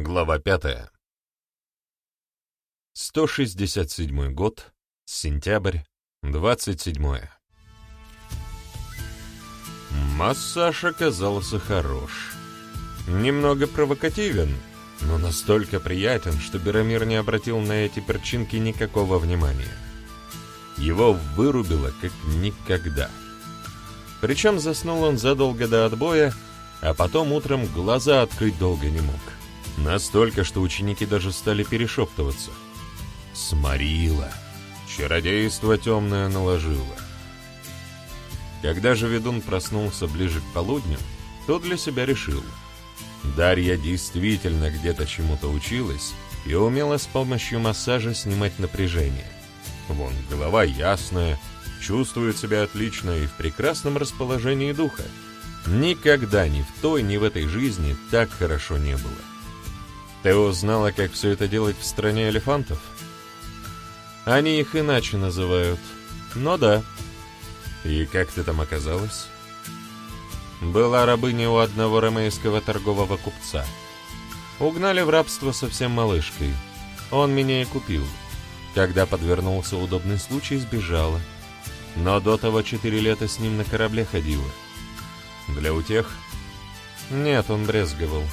Глава пятая. 167 год, сентябрь, 27 Массаж оказался хорош. Немного провокативен, но настолько приятен, что Берамир не обратил на эти перчинки никакого внимания. Его вырубило как никогда. Причем заснул он задолго до отбоя, а потом утром глаза открыть долго не мог. Настолько, что ученики даже стали перешептываться. Сморила. Чародейство темное наложило. Когда же ведун проснулся ближе к полудню, то для себя решил. Дарья действительно где-то чему-то училась и умела с помощью массажа снимать напряжение. Вон, голова ясная, чувствует себя отлично и в прекрасном расположении духа. Никогда ни в той, ни в этой жизни так хорошо не было. Ты узнала, как все это делать в стране элефантов? Они их иначе называют. Но да. И как ты там оказалась? Была рабыня у одного ромейского торгового купца. Угнали в рабство совсем малышкой. Он меня и купил. Когда подвернулся удобный случай, сбежала. Но до того четыре лета с ним на корабле ходила. Для утех? Нет, он брезговал.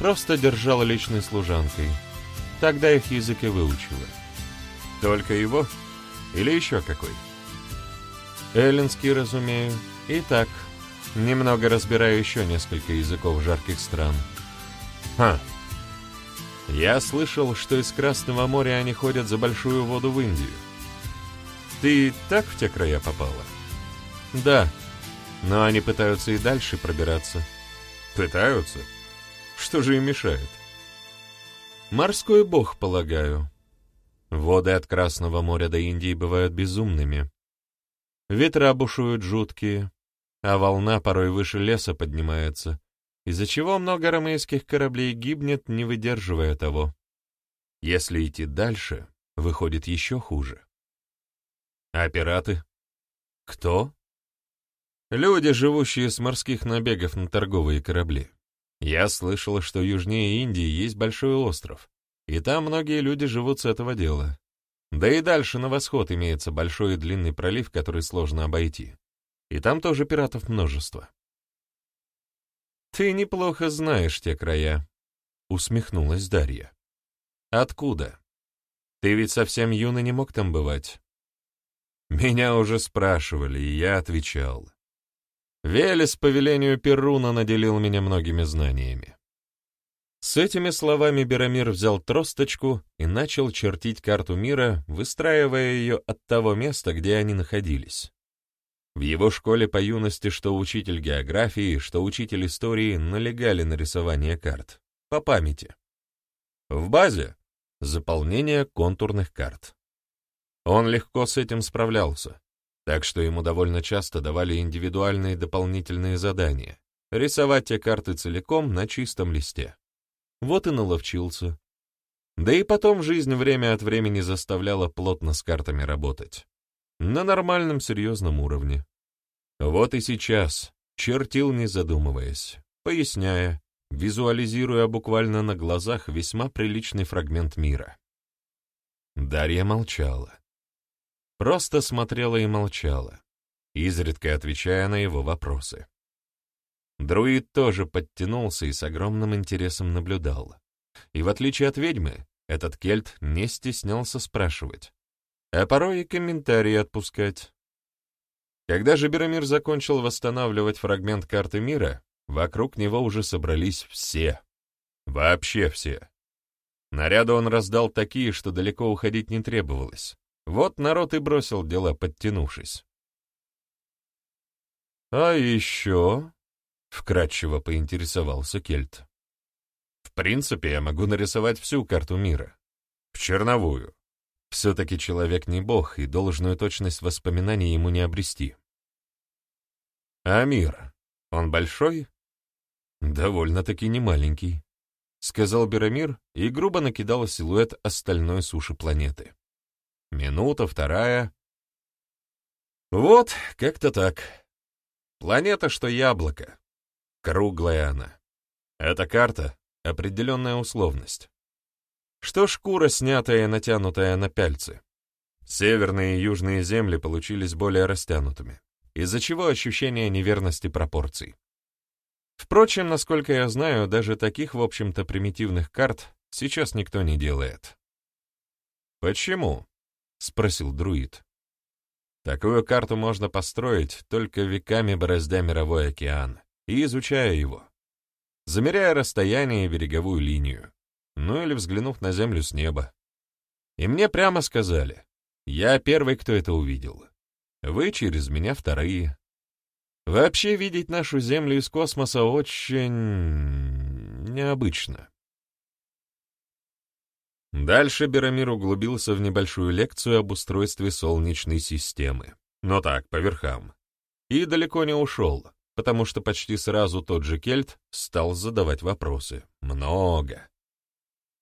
Просто держала личной служанкой. Тогда их язык и выучила. Только его? Или еще какой? Эллинский, разумею. И так. Немного разбираю еще несколько языков жарких стран. Ха. Я слышал, что из Красного моря они ходят за большую воду в Индию. Ты так в те края попала? Да. Но они пытаются и дальше пробираться. Пытаются? Что же им мешает? Морской бог, полагаю. Воды от Красного моря до Индии бывают безумными. Ветра бушуют жуткие, а волна порой выше леса поднимается, из-за чего много ромейских кораблей гибнет, не выдерживая того. Если идти дальше, выходит еще хуже. А пираты? Кто? Люди, живущие с морских набегов на торговые корабли. Я слышал, что южнее Индии есть большой остров, и там многие люди живут с этого дела. Да и дальше на восход имеется большой и длинный пролив, который сложно обойти. И там тоже пиратов множество. «Ты неплохо знаешь те края», — усмехнулась Дарья. «Откуда? Ты ведь совсем юный не мог там бывать». Меня уже спрашивали, и я отвечал. Велес по велению Перуна наделил меня многими знаниями. С этими словами Берамир взял тросточку и начал чертить карту мира, выстраивая ее от того места, где они находились. В его школе по юности что учитель географии, что учитель истории налегали на рисование карт. По памяти. В базе — заполнение контурных карт. Он легко с этим справлялся так что ему довольно часто давали индивидуальные дополнительные задания — рисовать те карты целиком на чистом листе. Вот и наловчился. Да и потом жизнь время от времени заставляла плотно с картами работать. На нормальном серьезном уровне. Вот и сейчас чертил, не задумываясь, поясняя, визуализируя буквально на глазах весьма приличный фрагмент мира. Дарья молчала. Просто смотрела и молчала, изредка отвечая на его вопросы. Друид тоже подтянулся и с огромным интересом наблюдал. И в отличие от ведьмы, этот кельт не стеснялся спрашивать, а порой и комментарии отпускать. Когда же Берамир закончил восстанавливать фрагмент карты мира, вокруг него уже собрались все. Вообще все. Наряды он раздал такие, что далеко уходить не требовалось. Вот народ и бросил дела, подтянувшись. «А еще...» — вкратчиво поинтересовался Кельт. «В принципе, я могу нарисовать всю карту мира. В черновую. Все-таки человек не бог, и должную точность воспоминаний ему не обрести. А мир, он большой?» «Довольно-таки немаленький», — сказал Берамир и грубо накидал силуэт остальной суши планеты. Минута, вторая. Вот, как-то так. Планета, что яблоко. Круглая она. Эта карта определенная условность. Что шкура, снятая и натянутая на пяльцы. Северные и южные земли получились более растянутыми, из-за чего ощущение неверности пропорций. Впрочем, насколько я знаю, даже таких, в общем-то, примитивных карт сейчас никто не делает. «Почему?» — спросил друид. «Такую карту можно построить, только веками бороздя мировой океан и изучая его, замеряя расстояние и береговую линию, ну или взглянув на Землю с неба. И мне прямо сказали, я первый, кто это увидел. Вы через меня вторые. Вообще видеть нашу Землю из космоса очень... необычно. Дальше Берамир углубился в небольшую лекцию об устройстве Солнечной системы. Но так, по верхам. И далеко не ушел, потому что почти сразу тот же Кельт стал задавать вопросы. Много.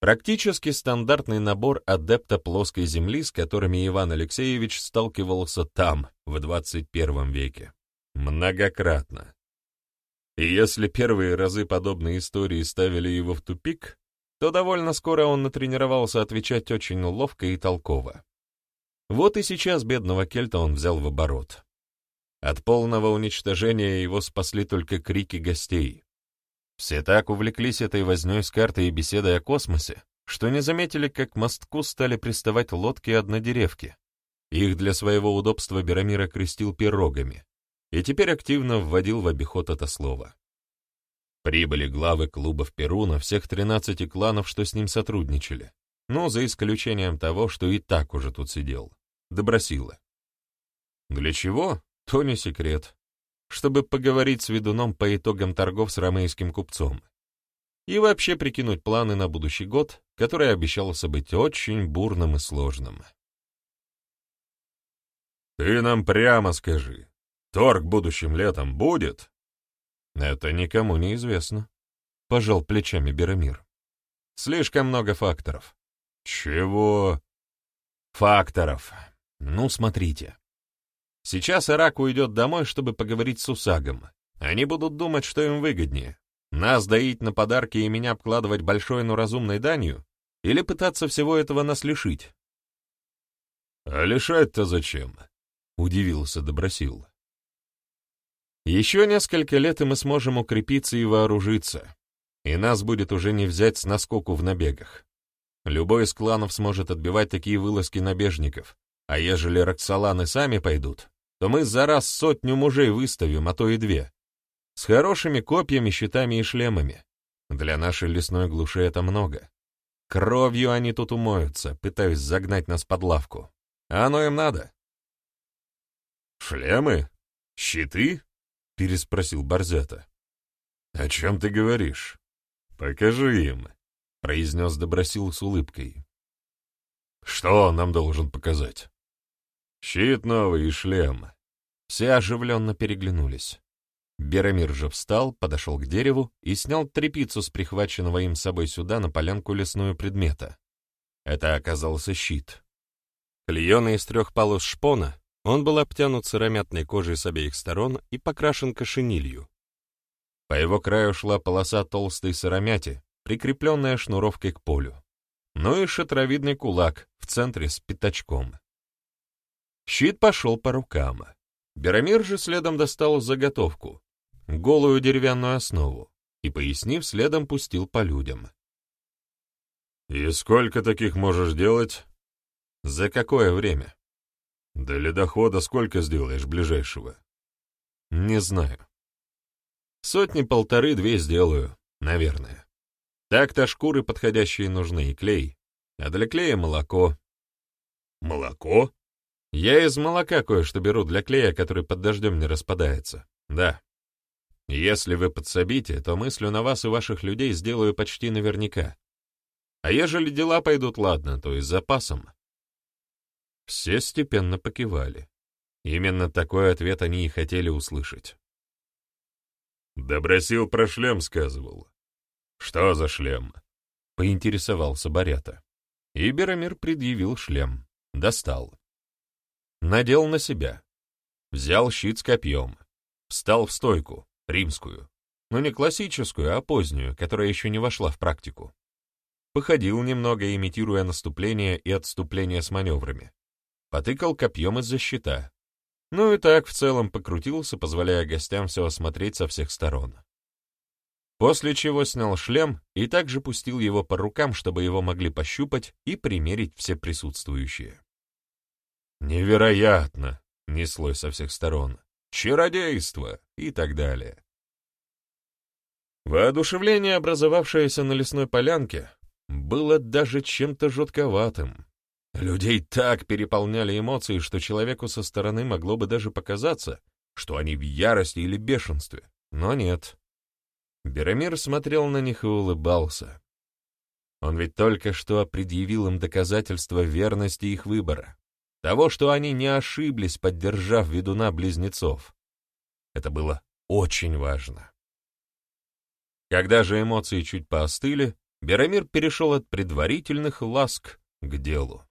Практически стандартный набор адепта плоской Земли, с которыми Иван Алексеевич сталкивался там, в 21 веке. Многократно. И если первые разы подобные истории ставили его в тупик, то довольно скоро он натренировался отвечать очень ловко и толково. Вот и сейчас бедного кельта он взял в оборот. От полного уничтожения его спасли только крики гостей. Все так увлеклись этой вознёй с картой и беседой о космосе, что не заметили, как к мостку стали приставать лодки однодеревки. Их для своего удобства Берамир крестил пирогами и теперь активно вводил в обиход это слово. Прибыли главы клубов Перуна всех 13 кланов, что с ним сотрудничали, но за исключением того, что и так уже тут сидел, Добросила. Для чего? То не секрет. Чтобы поговорить с ведуном по итогам торгов с ромейским купцом. И вообще прикинуть планы на будущий год, который обещался быть очень бурным и сложным. «Ты нам прямо скажи, торг будущим летом будет?» Это никому не известно. Пожал плечами Берамир. Слишком много факторов. Чего? Факторов. Ну, смотрите. Сейчас Ирак уйдет домой, чтобы поговорить с Усагом. Они будут думать, что им выгоднее. Нас доить на подарки и меня обкладывать большой, но разумной данью? Или пытаться всего этого нас лишить? «А лишать-то зачем?» — удивился Добросил. Еще несколько лет, и мы сможем укрепиться и вооружиться, и нас будет уже не взять с наскоку в набегах. Любой из кланов сможет отбивать такие вылазки набежников, а ежели Роксоланы сами пойдут, то мы за раз сотню мужей выставим, а то и две, с хорошими копьями, щитами и шлемами. Для нашей лесной глуши это много. Кровью они тут умоются, пытаясь загнать нас под лавку. А оно им надо. «Шлемы? Щиты?» — переспросил Борзята. «О чем ты говоришь? Покажи им», — произнес Добросил с улыбкой. «Что он нам должен показать?» «Щит новый и шлем». Все оживленно переглянулись. Берамир же встал, подошел к дереву и снял трепицу с прихваченного им собой сюда на полянку лесную предмета. Это оказался щит. Клееный из трех полос шпона, он был обтянут сыромятной кожей с обеих сторон и покрашен кошенилью. По его краю шла полоса толстой сыромяти, прикрепленная шнуровкой к полю. Ну и шатровидный кулак в центре с пятачком. Щит пошел по рукам. Берамир же следом достал заготовку, голую деревянную основу, и, пояснив, следом пустил по людям. «И сколько таких можешь делать?» «За какое время?» До ледохода сколько сделаешь ближайшего? Не знаю. Сотни-полторы-две сделаю, наверное. Так-то шкуры подходящие нужны и клей, а для клея молоко. Молоко? Я из молока кое-что беру для клея, который под дождем не распадается. Да. Если вы подсобите, то мыслю на вас и ваших людей сделаю почти наверняка. А ежели дела пойдут ладно, то и с запасом. Все степенно покивали. Именно такой ответ они и хотели услышать. «Добросил про шлем сказывал». «Что за шлем?» — поинтересовался Борята. И Берамир предъявил шлем. Достал. Надел на себя. Взял щит с копьем. Встал в стойку, римскую. но не классическую, а позднюю, которая еще не вошла в практику. Походил немного, имитируя наступление и отступление с маневрами. Потыкал копьем из-за щита. Ну и так в целом покрутился, позволяя гостям все осмотреть со всех сторон. После чего снял шлем и также пустил его по рукам, чтобы его могли пощупать и примерить все присутствующие. «Невероятно!» — неслось со всех сторон. «Чародейство!» и так далее. Воодушевление, образовавшееся на лесной полянке, было даже чем-то жутковатым. Людей так переполняли эмоции, что человеку со стороны могло бы даже показаться, что они в ярости или бешенстве, но нет. Берамир смотрел на них и улыбался. Он ведь только что предъявил им доказательства верности их выбора, того, что они не ошиблись, поддержав ведуна-близнецов. Это было очень важно. Когда же эмоции чуть поостыли, Берамир перешел от предварительных ласк к делу.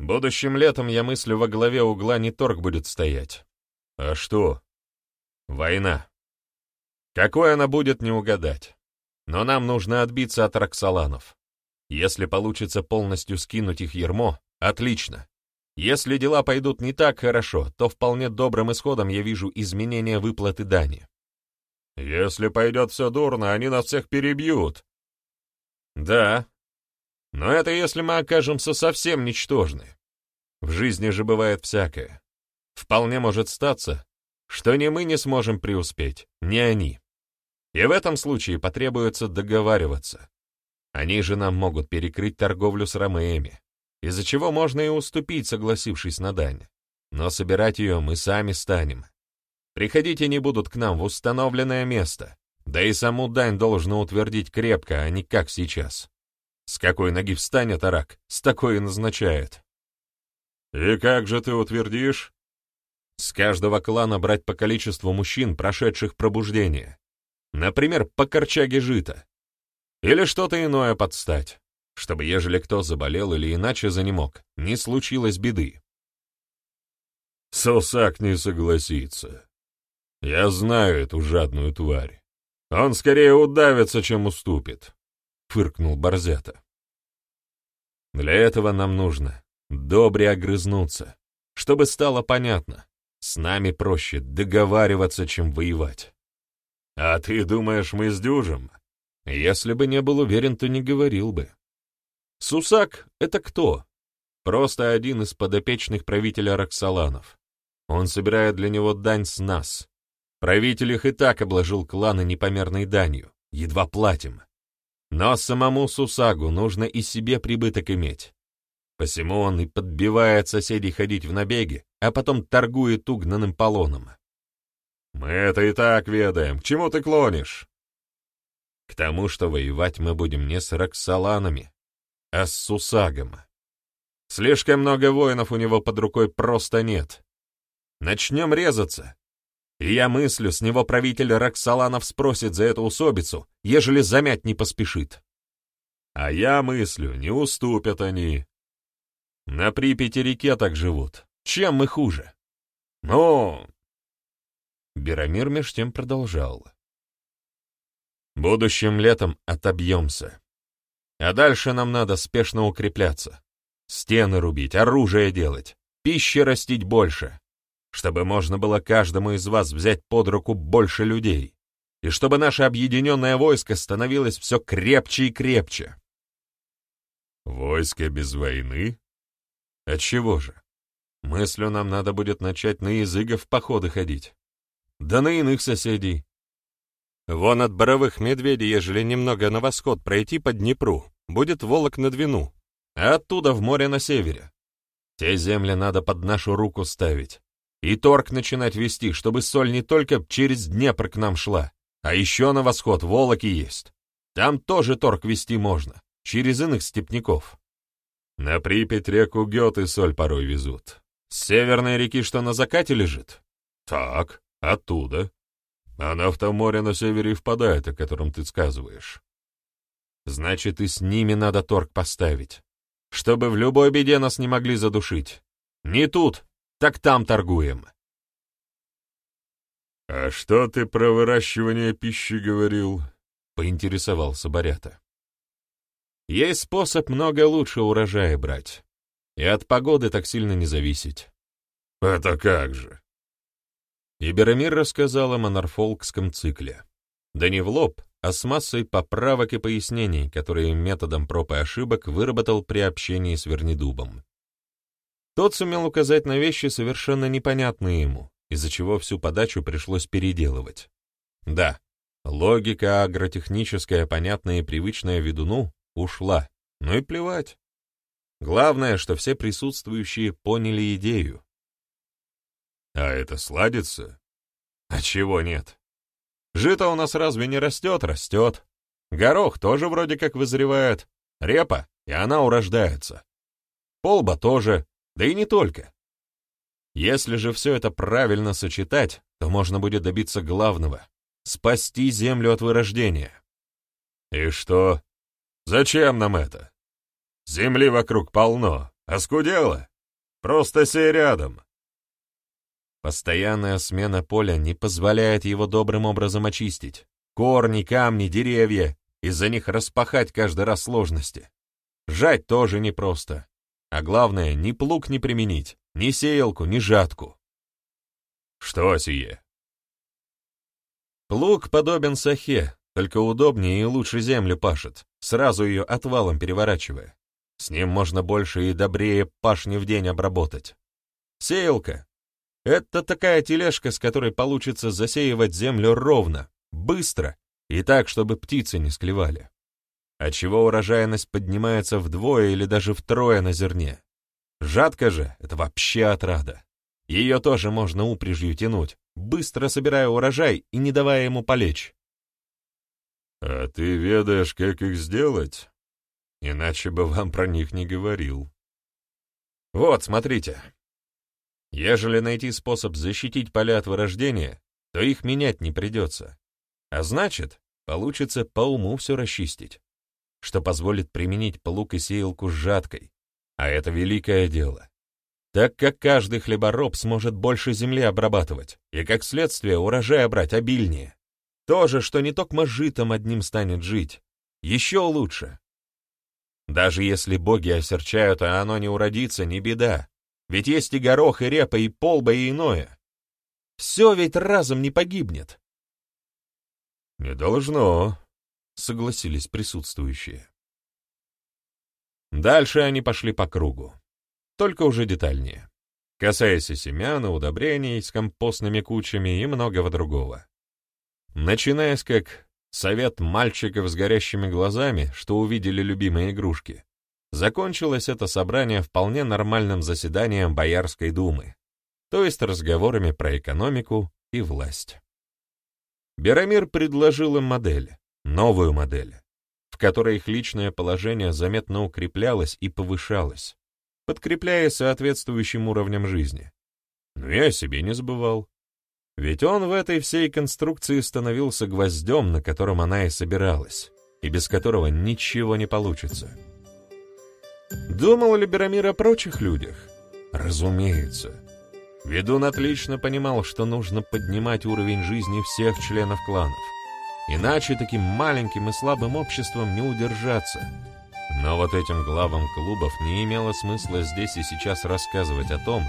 Будущим летом, я мыслю, во главе угла не торг будет стоять. А что? Война. Какой она будет, не угадать. Но нам нужно отбиться от Роксоланов. Если получится полностью скинуть их ермо, отлично. Если дела пойдут не так хорошо, то вполне добрым исходом я вижу изменение выплаты дани. Если пойдет все дурно, они нас всех перебьют. Да. Но это если мы окажемся совсем ничтожны. В жизни же бывает всякое. Вполне может статься, что ни мы не сможем преуспеть, ни они. И в этом случае потребуется договариваться. Они же нам могут перекрыть торговлю с ромеями, из-за чего можно и уступить, согласившись на дань. Но собирать ее мы сами станем, Приходите не будут к нам в установленное место. Да и саму дань должно утвердить крепко, а не как сейчас. С какой ноги встанет арак, с такой и назначает. И как же ты утвердишь? С каждого клана брать по количеству мужчин, прошедших пробуждение. Например, по корчаге жита. Или что-то иное подстать, чтобы, ежели кто заболел или иначе занемог, не случилось беды. Сусак не согласится. Я знаю эту жадную тварь. Он скорее удавится, чем уступит, — фыркнул Борзята. Для этого нам нужно добре огрызнуться, чтобы стало понятно, с нами проще договариваться, чем воевать. А ты думаешь, мы сдюжим? Если бы не был уверен, то не говорил бы. Сусак — это кто? Просто один из подопечных правителя Роксоланов. Он собирает для него дань с нас, Правитель их и так обложил кланы непомерной данью, едва платим. Но самому Сусагу нужно и себе прибыток иметь. Посему он и подбивает соседей ходить в набеги, а потом торгует угнанным полоном. Мы это и так ведаем. К чему ты клонишь? К тому, что воевать мы будем не с Роксоланами, а с Сусагом. Слишком много воинов у него под рукой просто нет. Начнем резаться, и я мыслю, с него правитель Роксоланов спросит за эту усобицу, ежели замять не поспешит. А я мыслю, не уступят они. На Припяти реке так живут. Чем мы хуже? Ну... Берамир меж тем продолжал. Будущим летом отобьемся. А дальше нам надо спешно укрепляться. Стены рубить, оружие делать, пищи растить больше чтобы можно было каждому из вас взять под руку больше людей, и чтобы наше объединенное войско становилось все крепче и крепче. Войско без войны? Отчего же? Мыслю нам надо будет начать на языков походы ходить. Да на иных соседей. Вон от Боровых Медведей, ежели немного на восход пройти по Днепру, будет Волок на Двину, а оттуда в море на севере. Те земли надо под нашу руку ставить, и торг начинать вести, чтобы соль не только через Днепр к нам шла, а еще на восход Волоки есть. Там тоже торг вести можно, через иных степняков. На Припять реку Гёты соль порой везут. С северной реки, что на закате лежит? Так, оттуда. Она в том море на севере впадает, о котором ты сказываешь. Значит, и с ними надо торг поставить, чтобы в любой беде нас не могли задушить. Не тут, так там торгуем. «А что ты про выращивание пищи говорил?» — поинтересовался Борята. «Есть способ много лучше урожая брать, и от погоды так сильно не зависеть». «Это как же?» Иберомир рассказал о монорфолкском цикле. Да не в лоб, а с массой поправок и пояснений, которые методом проб и ошибок выработал при общении с Вернедубом. Тот сумел указать на вещи, совершенно непонятные ему, из-за чего всю подачу пришлось переделывать. Да, логика агротехническая, понятная и привычная ведуну, ушла, ну и плевать. Главное, что все присутствующие поняли идею. А это сладится? А чего нет? Жито у нас разве не растет? Растет. Горох тоже вроде как вызревает. Репа, и она урождается. Полба тоже, да и не только. Если же все это правильно сочетать, то можно будет добиться главного — спасти землю от вырождения. И что? Зачем нам это? Земли вокруг полно, оскудела. Просто сей рядом. Постоянная смена поля не позволяет его добрым образом очистить. Корни, камни, деревья, из-за них распахать каждый раз сложности. Жать тоже непросто. А главное, ни плуг не применить, ни сеялку, ни жатку. Что сие? Плуг подобен сахе, только удобнее и лучше землю пашет, сразу ее отвалом переворачивая. С ним можно больше и добрее пашни в день обработать. Сеялка это такая тележка, с которой получится засеивать землю ровно, быстро и так, чтобы птицы не склевали. Отчего урожайность поднимается вдвое или даже втрое на зерне. Жатка же — это вообще отрада. Ее тоже можно упряжью тянуть, быстро собирая урожай и не давая ему полечь. «А ты ведаешь, как их сделать? Иначе бы вам про них не говорил». «Вот, смотрите, Ежели найти способ защитить поля от вырождения, то их менять не придется. А значит, получится по уму все расчистить, что позволит применить плуг и сеялку с жаткой. А это великое дело. Так как каждый хлебороб сможет больше земли обрабатывать, и как следствие урожая брать обильнее. То же, что не только житом одним станет жить, еще лучше. Даже если боги осерчают, а оно не уродится, не беда. Ведь есть и горох, и репа, и полба, и иное. Все ведь разом не погибнет. «Не должно», — согласились присутствующие. Дальше они пошли по кругу, только уже детальнее, касаясь и семян, и удобрений с компостными кучами и многого другого. Начинаясь как совет мальчиков с горящими глазами, что увидели любимые игрушки, Закончилось это собрание вполне нормальным заседанием Боярской думы, то есть разговорами про экономику и власть. Берамир предложил им модель, новую модель, в которой их личное положение заметно укреплялось и повышалось, подкрепляясь соответствующим уровнем жизни. Но я о себе не забывал. Ведь он в этой всей конструкции становился гвоздем, на котором она и собиралась, и без которого ничего не получится. Думал ли Берамир о прочих людях? Разумеется. Ведун отлично понимал, что нужно поднимать уровень жизни всех членов кланов. Иначе таким маленьким и слабым обществом не удержаться. Но вот этим главам клубов не имело смысла здесь и сейчас рассказывать о том,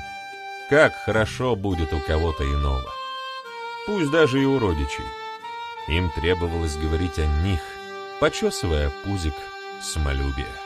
как хорошо будет у кого-то иного. Пусть даже и у родичей. Им требовалось говорить о них, почесывая пузик самолюбия.